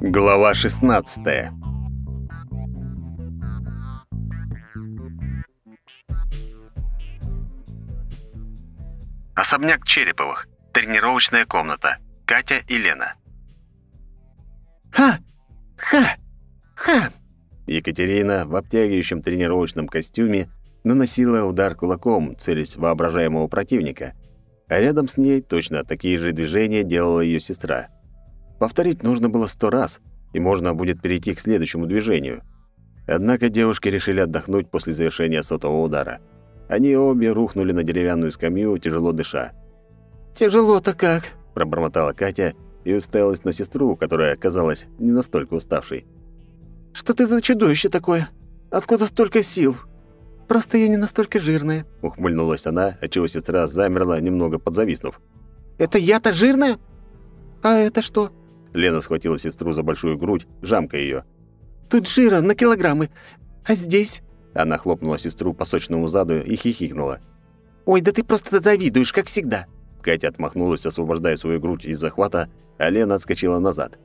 Глава 16. Особняк Череповых. Тренировочная комната. Катя и Лена. Ха! Ха! Ха! Екатерина в обтягивающем тренировочном костюме наносила удар кулаком, целясь воображаемого противника, а рядом с ней точно такие же движения делала ее сестра. Повторить нужно было сто раз, и можно будет перейти к следующему движению. Однако девушки решили отдохнуть после завершения сотого удара. Они обе рухнули на деревянную скамью, тяжело дыша. «Тяжело-то как?» – пробормотала Катя и уставилась на сестру, которая оказалась не настолько уставшей. «Что ты за чудовище такое? Откуда столько сил? Просто я не настолько жирная», — ухмыльнулась она, отчего сестра замерла, немного подзависнув. «Это я-то жирная? А это что?» Лена схватила сестру за большую грудь, жамка ее. «Тут жира на килограммы. А здесь?» Она хлопнула сестру по сочному заду и хихикнула. «Ой, да ты просто завидуешь, как всегда!» Катя отмахнулась, освобождая свою грудь из захвата, а Лена отскочила назад.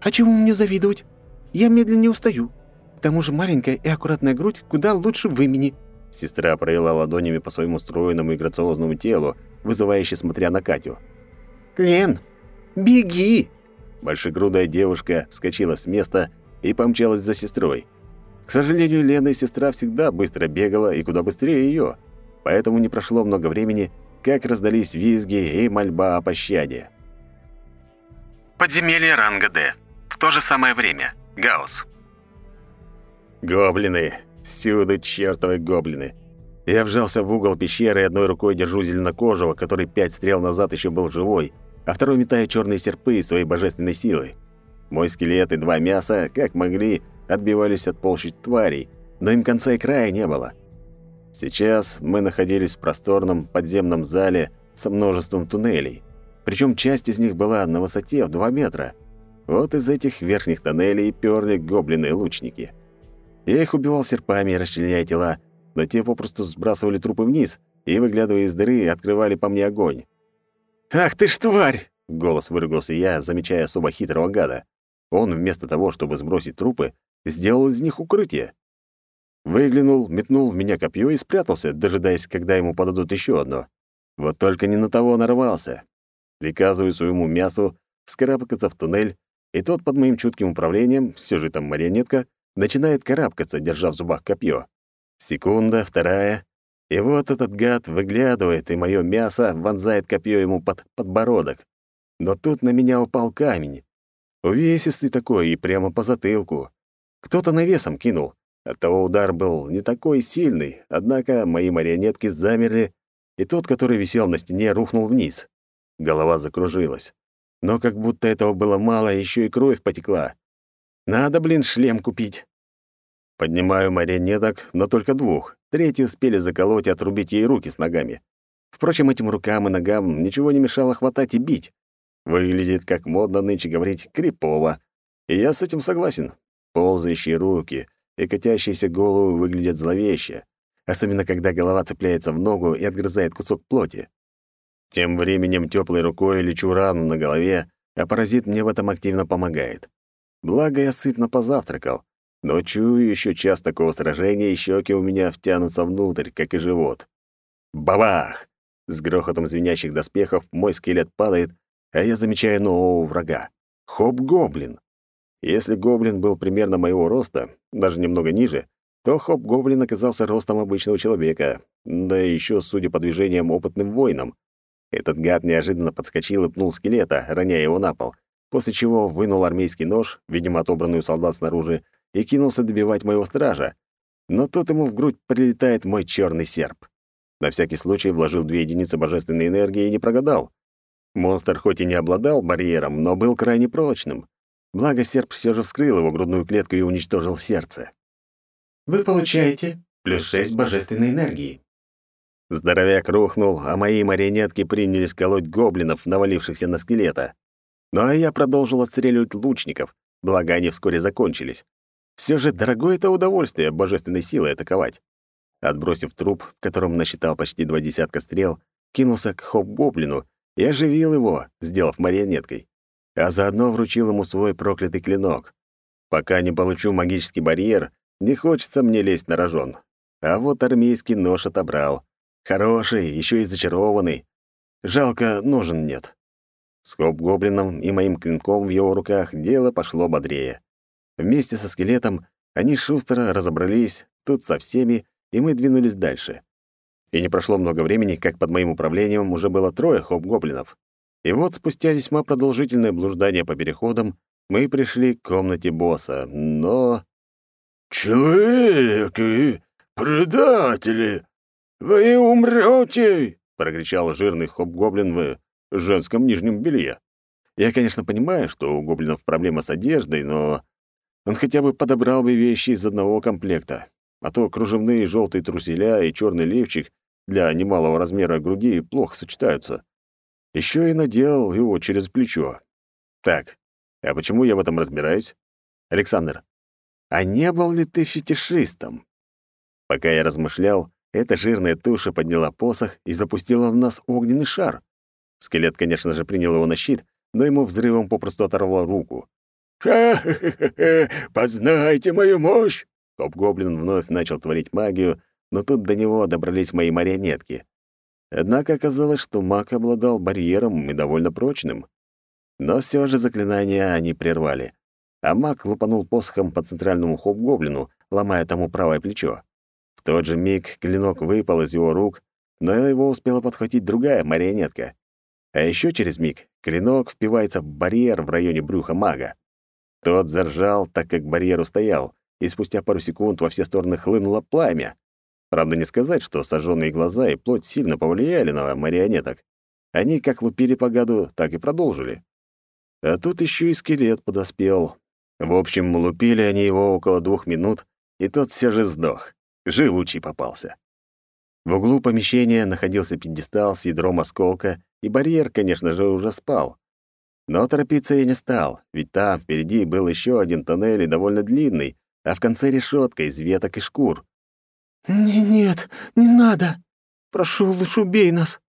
«А чему мне завидовать? Я медленнее устаю. К тому же маленькая и аккуратная грудь куда лучше в имени». Сестра провела ладонями по своему стройному и грациозному телу, вызывающе смотря на Катю. «Лен, беги!» Большегрудая девушка вскочила с места и помчалась за сестрой. К сожалению, Лена и сестра всегда быстро бегала и куда быстрее ее, поэтому не прошло много времени, как раздались визги и мольба о пощаде. Подземелье ранга Д. В то же самое время. Гаусс. Гоблины. Всюду чертовы гоблины. Я вжался в угол пещеры и одной рукой держу зеленокожего, который пять стрел назад еще был живой, а второй метает черные серпы своей божественной силы. Мой скелет и два мяса, как могли, отбивались от полщить тварей, но им конца и края не было. Сейчас мы находились в просторном подземном зале со множеством туннелей. Причем часть из них была на высоте в 2 метра. Вот из этих верхних тоннелей перли гоблины-лучники. Я их убивал серпами, расчленяя тела, но те попросту сбрасывали трупы вниз и, выглядывая из дыры, открывали по мне огонь. «Ах ты ж тварь!» — голос выругался я, замечая особо хитрого гада. Он, вместо того, чтобы сбросить трупы, сделал из них укрытие. Выглянул, метнул в меня копье и спрятался, дожидаясь, когда ему подадут еще одно. Вот только не на того нарвался. Приказываю своему мясу вскарабкаться в туннель, и тот под моим чутким управлением, все же там марионетка, начинает карабкаться, держа в зубах копье. Секунда, вторая. И вот этот гад выглядывает, и мое мясо вонзает копье ему под подбородок. Но тут на меня упал камень. Увесистый такой и прямо по затылку. Кто-то навесом кинул. Оттого удар был не такой сильный, однако мои марионетки замерли, и тот, который висел на стене, рухнул вниз. Голова закружилась. Но как будто этого было мало, еще и кровь потекла. Надо, блин, шлем купить. Поднимаю марионеток, но только двух. Третий успели заколоть и отрубить ей руки с ногами. Впрочем, этим рукам и ногам ничего не мешало хватать и бить. Выглядит, как модно нынче говорить, крипово. И я с этим согласен. Ползающие руки и катящиеся головы выглядят зловеще, особенно когда голова цепляется в ногу и отгрызает кусок плоти. Тем временем теплой рукой лечу рану на голове, а паразит мне в этом активно помогает. Благо, я сытно позавтракал, но чую еще час такого сражения, и щеки у меня втянутся внутрь, как и живот. Бабах! С грохотом звенящих доспехов мой скелет падает, а я замечаю нового врага. Хоп-гоблин. Если гоблин был примерно моего роста, даже немного ниже, то хоп-гоблин оказался ростом обычного человека, да еще, судя по движениям, опытным воином. Этот гад неожиданно подскочил и пнул скелета, роняя его на пол, после чего вынул армейский нож, видимо, отобранный у солдат снаружи, и кинулся добивать моего стража. Но тут ему в грудь прилетает мой черный серп. На всякий случай вложил две единицы божественной энергии и не прогадал. Монстр хоть и не обладал барьером, но был крайне прочным. Благо, серп все же вскрыл его грудную клетку и уничтожил сердце. Вы получаете плюс шесть божественной энергии. Здоровяк рухнул, а мои марионетки принялись колоть гоблинов, навалившихся на скелета. Ну а я продолжил отстреливать лучников, благо они вскоре закончились. Все же дорогое это удовольствие божественной силой атаковать. Отбросив труп, в котором насчитал почти два десятка стрел, кинулся к хоп-гоблину и оживил его, сделав марионеткой. а заодно вручил ему свой проклятый клинок. Пока не получу магический барьер, не хочется мне лезть на рожон. А вот армейский нож отобрал. Хороший, еще и зачарованный. Жалко, ножен нет. С хоп-гоблином и моим клинком в его руках дело пошло бодрее. Вместе со скелетом они шустро разобрались тут со всеми, и мы двинулись дальше. И не прошло много времени, как под моим управлением уже было трое хоп-гоблинов. И вот спустя весьма продолжительное блуждание по переходам мы пришли к комнате босса, но... «Человеки, предатели, вы умрете!» — прокричал жирный хоп-гоблин в женском нижнем белье. Я, конечно, понимаю, что у гоблинов проблема с одеждой, но он хотя бы подобрал бы вещи из одного комплекта. А то кружевные желтые труселя и черный левчик для немалого размера груди плохо сочетаются. Еще и надел его через плечо. Так, а почему я в этом разбираюсь? Александр, а не был ли ты фетишистом? Пока я размышлял, эта жирная туша подняла посох и запустила в нас огненный шар. Скелет, конечно же, принял его на щит, но ему взрывом попросту оторвало руку. «Ха-ха-ха! Познайте мою мощь!» Хоп-гоблин вновь начал творить магию, но тут до него добрались мои марионетки. Однако оказалось, что маг обладал барьером и довольно прочным. Но все же заклинания они прервали. А маг лупанул посохом по центральному хоп-гоблину, ломая тому правое плечо. В тот же миг клинок выпал из его рук, но его успела подхватить другая марионетка. А еще через миг клинок впивается в барьер в районе брюха мага. Тот заржал, так как барьер устоял, и спустя пару секунд во все стороны хлынуло пламя. Правда, не сказать, что сожженные глаза и плоть сильно повлияли на марионеток. Они как лупили по гаду, так и продолжили. А тут еще и скелет подоспел. В общем, лупили они его около двух минут, и тот все же сдох. Живучий попался. В углу помещения находился пьедестал с ядром осколка, и барьер, конечно же, уже спал. Но торопиться я не стал, ведь там впереди был еще один тоннель и довольно длинный, а в конце решетка из веток и шкур. «Не, нет, не надо! Прошу, лучше убей нас!»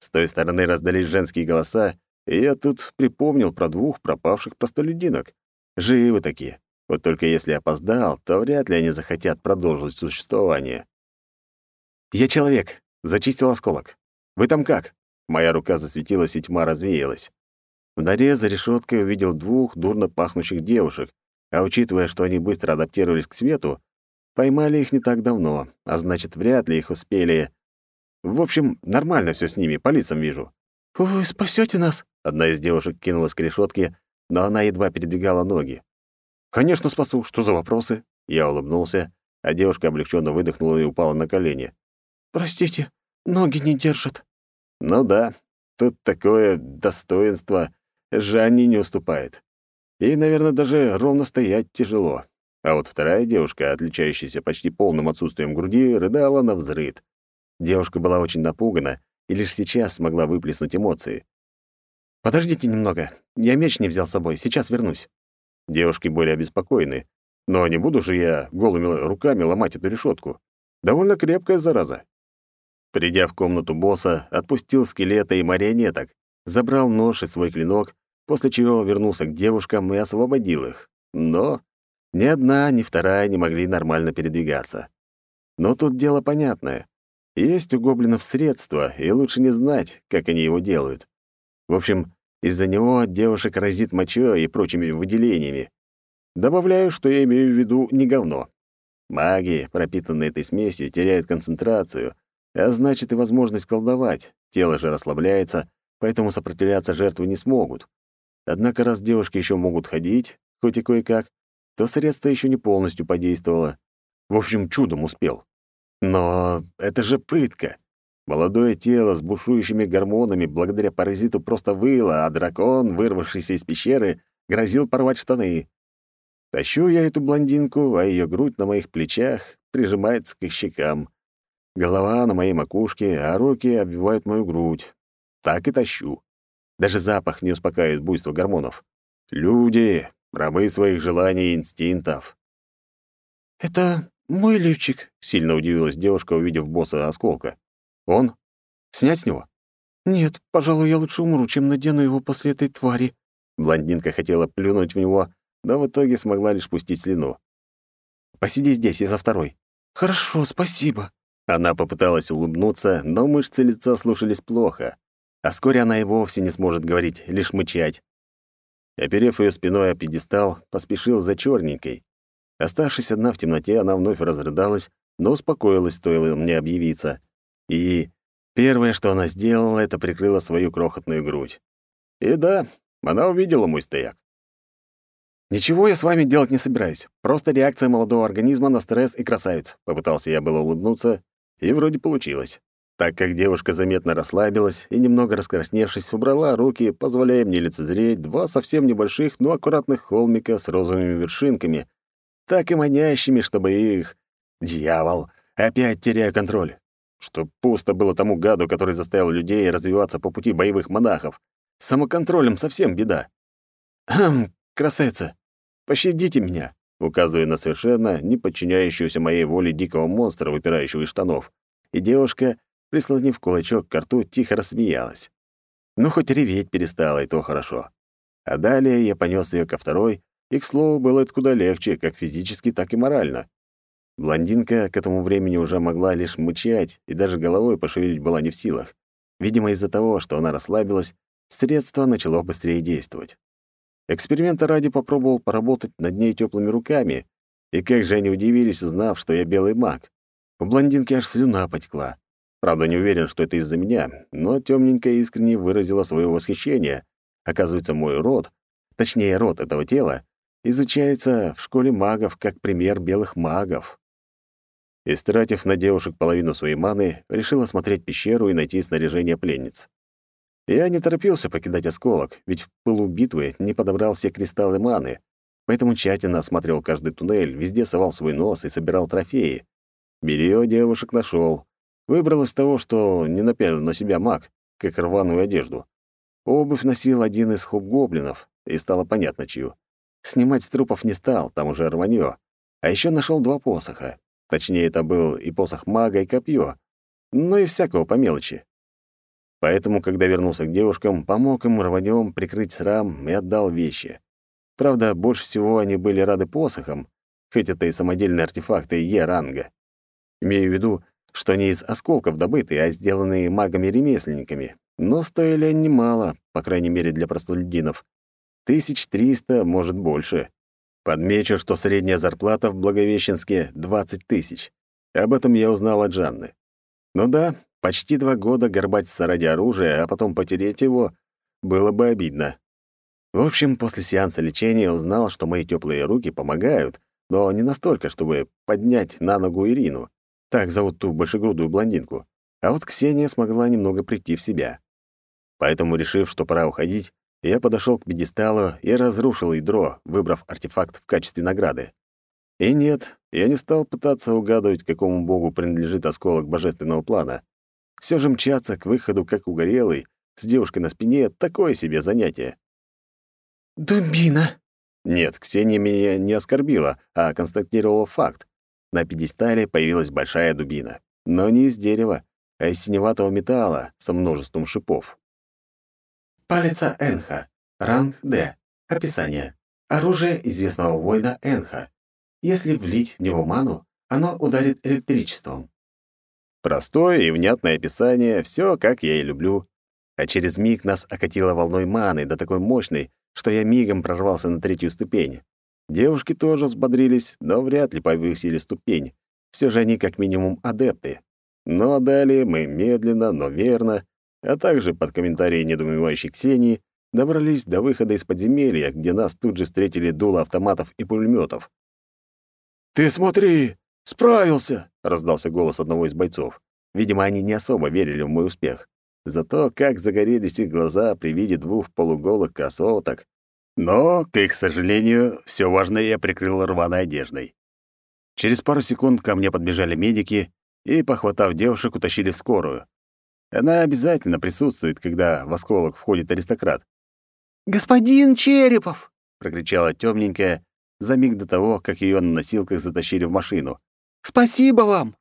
С той стороны раздались женские голоса, и я тут припомнил про двух пропавших простолюдинок. Живы такие. Вот только если опоздал, то вряд ли они захотят продолжить существование. «Я человек. Зачистил осколок. Вы там как?» Моя рука засветилась, и тьма развеялась. В норе за решеткой увидел двух дурно пахнущих девушек, а учитывая, что они быстро адаптировались к свету, поймали их не так давно, а значит, вряд ли их успели... В общем, нормально все с ними, по лицам вижу. «Вы спасете нас?» Одна из девушек кинулась к решетке, но она едва передвигала ноги. «Конечно спасу. Что за вопросы?» Я улыбнулся, а девушка облегченно выдохнула и упала на колени. «Простите, ноги не держат». «Ну да, тут такое достоинство Жанне не уступает. Ей, наверное, даже ровно стоять тяжело. А вот вторая девушка, отличающаяся почти полным отсутствием груди, рыдала на взрыд. Девушка была очень напугана и лишь сейчас смогла выплеснуть эмоции. «Подождите немного. Я меч не взял с собой. Сейчас вернусь». Девушки были обеспокоены. Но не буду же я голыми руками ломать эту решетку. Довольно крепкая зараза. Придя в комнату босса, отпустил скелета и марионеток, забрал нож и свой клинок, после чего вернулся к девушкам и освободил их. Но ни одна, ни вторая не могли нормально передвигаться. Но тут дело понятное. Есть у гоблинов средства, и лучше не знать, как они его делают. В общем, из-за него девушек разит мочой и прочими выделениями. Добавляю, что я имею в виду не говно. Маги, пропитанные этой смесью, теряют концентрацию, а значит и возможность колдовать. Тело же расслабляется, поэтому сопротивляться жертвы не смогут. Однако раз девушки еще могут ходить, хоть и кое-как, то средство еще не полностью подействовало. В общем, чудом успел. Но это же пытка. Молодое тело с бушующими гормонами благодаря паразиту просто выло, а дракон, вырвавшийся из пещеры, грозил порвать штаны. Тащу я эту блондинку, а ее грудь на моих плечах прижимается к их щекам. Голова на моей макушке, а руки обвивают мою грудь. Так и тащу. Даже запах не успокаивает буйство гормонов. Люди — рабы своих желаний и инстинктов. «Это мой лифчик», — сильно удивилась девушка, увидев босса осколка. Он? Снять с него? Нет, пожалуй, я лучше умру, чем надену его после этой твари. Блондинка хотела плюнуть в него, но в итоге смогла лишь пустить слюну. «Посиди здесь, я за второй». «Хорошо, спасибо». Она попыталась улыбнуться, но мышцы лица слушались плохо. А вскоре она и вовсе не сможет говорить, лишь мычать. Оперев ее спиной о пьедестал, поспешил за черненькой. Оставшись одна в темноте, она вновь разрыдалась, но успокоилась, стоило мне объявиться. И первое, что она сделала, это прикрыла свою крохотную грудь. И да, она увидела мой стояк. «Ничего я с вами делать не собираюсь. Просто реакция молодого организма на стресс и красавец», — попытался я было улыбнуться, и вроде получилось. Так как девушка заметно расслабилась и, немного раскрасневшись, убрала руки, позволяя мне лицезреть два совсем небольших, но аккуратных холмика с розовыми вершинками, так и манящими, чтобы их... Дьявол! Опять теряю контроль. Что пусто было тому гаду, который заставил людей развиваться по пути боевых монахов. С самоконтролем совсем беда. «Хм, красавица, пощадите меня», указывая на совершенно не подчиняющуюся моей воле дикого монстра, выпирающего из штанов. И девушка, прислонив кулачок к рту, тихо рассмеялась. Ну, хоть реветь перестала, и то хорошо. А далее я понес ее ко второй, и, к слову, было это куда легче, как физически, так и морально. Блондинка к этому времени уже могла лишь мычать, и даже головой пошевелить была не в силах. Видимо, из-за того, что она расслабилась, средство начало быстрее действовать. Эксперимента ради попробовал поработать над ней теплыми руками, и как же они удивились, узнав, что я белый маг. У блондинки аж слюна потекла. Правда, не уверен, что это из-за меня, но темненькая искренне выразила свое восхищение. Оказывается, мой род, точнее, род этого тела, изучается в школе магов как пример белых магов. Истратив на девушек половину своей маны, решил осмотреть пещеру и найти снаряжение пленниц. Я не торопился покидать осколок, ведь в пылу битвы не подобрал все кристаллы маны, поэтому тщательно осмотрел каждый туннель, везде совал свой нос и собирал трофеи. Белье девушек нашел. Выбрал из того, что не напялил на себя маг, как рваную одежду. Обувь носил один из хоб-гоблинов, и стало понятно, чью. Снимать с трупов не стал, там уже рванье. А еще нашел два посоха. Точнее, это был и посох мага, и копье. Ну и всякого по мелочи. Поэтому, когда вернулся к девушкам, помог им рванем прикрыть срам и отдал вещи. Правда, больше всего они были рады посохам, хоть это и самодельные артефакты Е-ранга. Имею в виду, что они из осколков добыты, а сделанные магами-ремесленниками. Но стоили они немало, по крайней мере, для простолюдинов. Тысяч триста, может, больше. Подмечу, что средняя зарплата в Благовещенске — 20 тысяч. Об этом я узнал от Жанны. Ну да, почти два года горбатиться ради оружия, а потом потерять его, было бы обидно. В общем, после сеанса лечения узнал, что мои теплые руки помогают, но не настолько, чтобы поднять на ногу Ирину. Так зовут ту большегрудую блондинку. А вот Ксения смогла немного прийти в себя. Поэтому, решив, что пора уходить, я подошел к пьедесталу и разрушил ядро, выбрав артефакт в качестве награды. И нет, я не стал пытаться угадывать, какому богу принадлежит осколок божественного плана. Все же мчаться к выходу, как угорелый, с девушкой на спине — такое себе занятие. «Дубина!» Нет, Ксения меня не оскорбила, а констатировала факт. На пьедестале появилась большая дубина. Но не из дерева, а из синеватого металла со множеством шипов. Палица Энха. Ранг Д. Описание. Оружие известного воина Энха. Если влить в него ману, оно ударит электричеством. Простое и внятное описание, все как я и люблю. А через миг нас окатило волной маны, да такой мощной, что я мигом прорвался на третью ступень. Девушки тоже взбодрились, но вряд ли повысили ступень. Все же они как минимум адепты. Но далее мы медленно, но верно а также под комментарии недоумевающей Ксении добрались до выхода из подземелья, где нас тут же встретили дуло автоматов и пулеметов. «Ты смотри, справился!» — раздался голос одного из бойцов. Видимо, они не особо верили в мой успех. Зато как загорелись их глаза при виде двух полуголых красоток. Но, к их сожалению, все важное я прикрыл рваной одеждой. Через пару секунд ко мне подбежали медики и, похватав девушек, утащили в скорую. Она обязательно присутствует, когда в осколок входит аристократ. «Господин Черепов!» — прокричала темненькая за миг до того, как ее на носилках затащили в машину. «Спасибо вам!»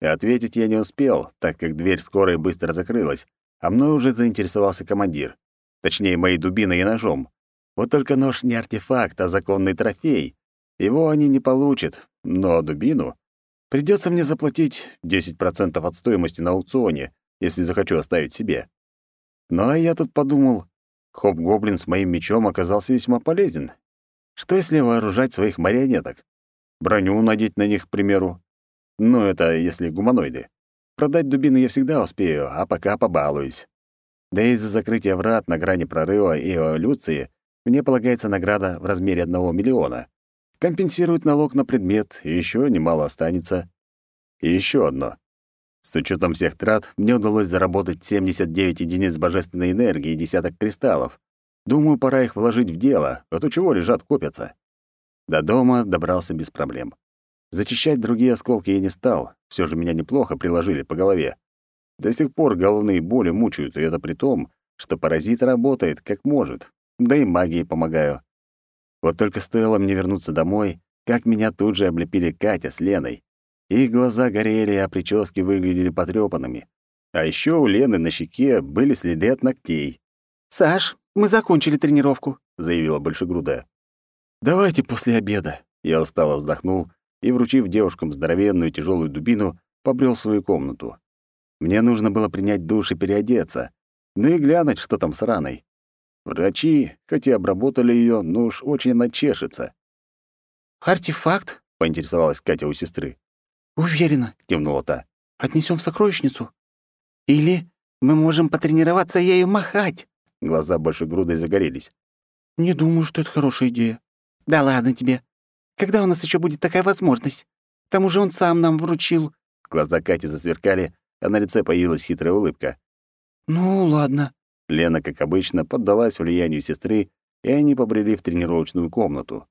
И ответить я не успел, так как дверь скорой быстро закрылась, а мной уже заинтересовался командир. Точнее, моей дубиной и ножом. Вот только нож не артефакт, а законный трофей. Его они не получат, но дубину придется мне заплатить 10% от стоимости на аукционе, если захочу оставить себе. Ну а я тут подумал, хоп-гоблин с моим мечом оказался весьма полезен. Что если вооружать своих марионеток? Броню надеть на них, к примеру. Ну, это если гуманоиды. Продать дубины я всегда успею, а пока побалуюсь. Да и за закрытие врат на грани прорыва и эволюции мне полагается награда в размере одного миллиона. Компенсирует налог на предмет, и еще немало останется. И еще одно. С учетом всех трат мне удалось заработать 79 единиц божественной энергии и десяток кристаллов. Думаю, пора их вложить в дело, а то чего лежат, копятся. До дома добрался без проблем. Зачищать другие осколки я не стал, все же меня неплохо приложили по голове. До сих пор головные боли мучают, и это при том, что паразит работает как может, да и магией помогаю. Вот только стоило мне вернуться домой, как меня тут же облепили Катя с Леной. Их глаза горели, а прически выглядели потрёпанными. А еще у Лены на щеке были следы от ногтей. «Саш, мы закончили тренировку», — заявила Большегрудая. «Давайте после обеда». Я устало вздохнул и, вручив девушкам здоровенную тяжелую дубину, побрел в свою комнату. Мне нужно было принять душ и переодеться, ну и глянуть, что там с раной. Врачи, хоть и обработали ее, но уж очень она чешется. «Артефакт?» — поинтересовалась Катя у сестры. «Уверена», — кивнула та. Отнесем в сокровищницу. Или мы можем потренироваться ею махать». Глаза больше грудой загорелись. «Не думаю, что это хорошая идея». «Да ладно тебе. Когда у нас еще будет такая возможность? К тому же он сам нам вручил». Глаза Кати засверкали, а на лице появилась хитрая улыбка. «Ну, ладно», Лена, как обычно, поддалась влиянию сестры, и они побрели в тренировочную комнату.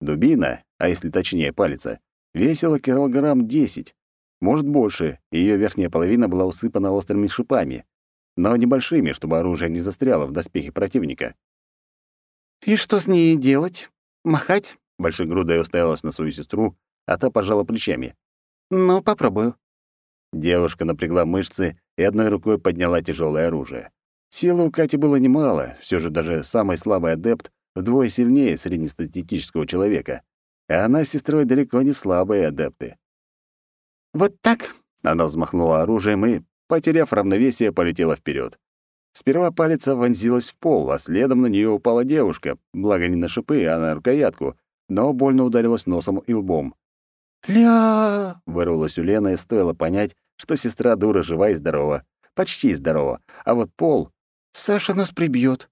Дубина, а если точнее палица, весила килограмм десять, может больше, и её верхняя половина была усыпана острыми шипами, но небольшими, чтобы оружие не застряло в доспехе противника. «И что с ней делать? Махать?» Большегрудая уставилась на свою сестру, а та пожала плечами. «Ну, попробую». Девушка напрягла мышцы и одной рукой подняла тяжелое оружие. Силы у Кати было немало, все же даже самый слабый адепт вдвое сильнее среднестатистического человека. А она с сестрой далеко не слабые адепты. «Вот так?» — она взмахнула оружием и, потеряв равновесие, полетела вперед. Сперва палец вонзилась в пол, а следом на нее упала девушка, благо не на шипы, а на рукоятку, но больно ударилась носом и лбом. «Ля!» — вырвалась у Лены, и стоило понять, что сестра дура жива и здорова. Почти здорова. А вот пол Саша нас прибьет.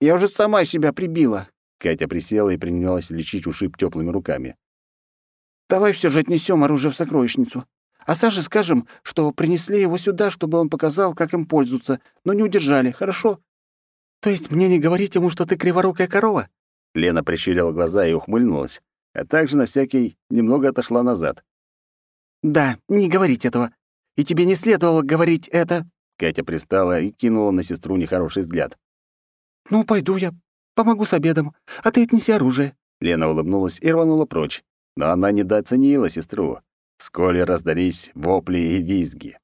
Я уже сама себя прибила. Катя присела и принялась лечить ушиб теплыми руками. Давай все же отнесем оружие в сокровищницу. А Саше скажем, что принесли его сюда, чтобы он показал, как им пользоваться, но не удержали, хорошо? То есть мне не говорить ему, что ты криворукая корова? Лена прищурила глаза и ухмыльнулась, а также на всякий немного отошла назад. Да, не говорить этого. И тебе не следовало говорить это. Катя пристала и кинула на сестру нехороший взгляд. «Ну, пойду я. Помогу с обедом. А ты отнеси оружие». Лена улыбнулась и рванула прочь. Но она недооценила сестру. Вскоре раздались вопли и визги.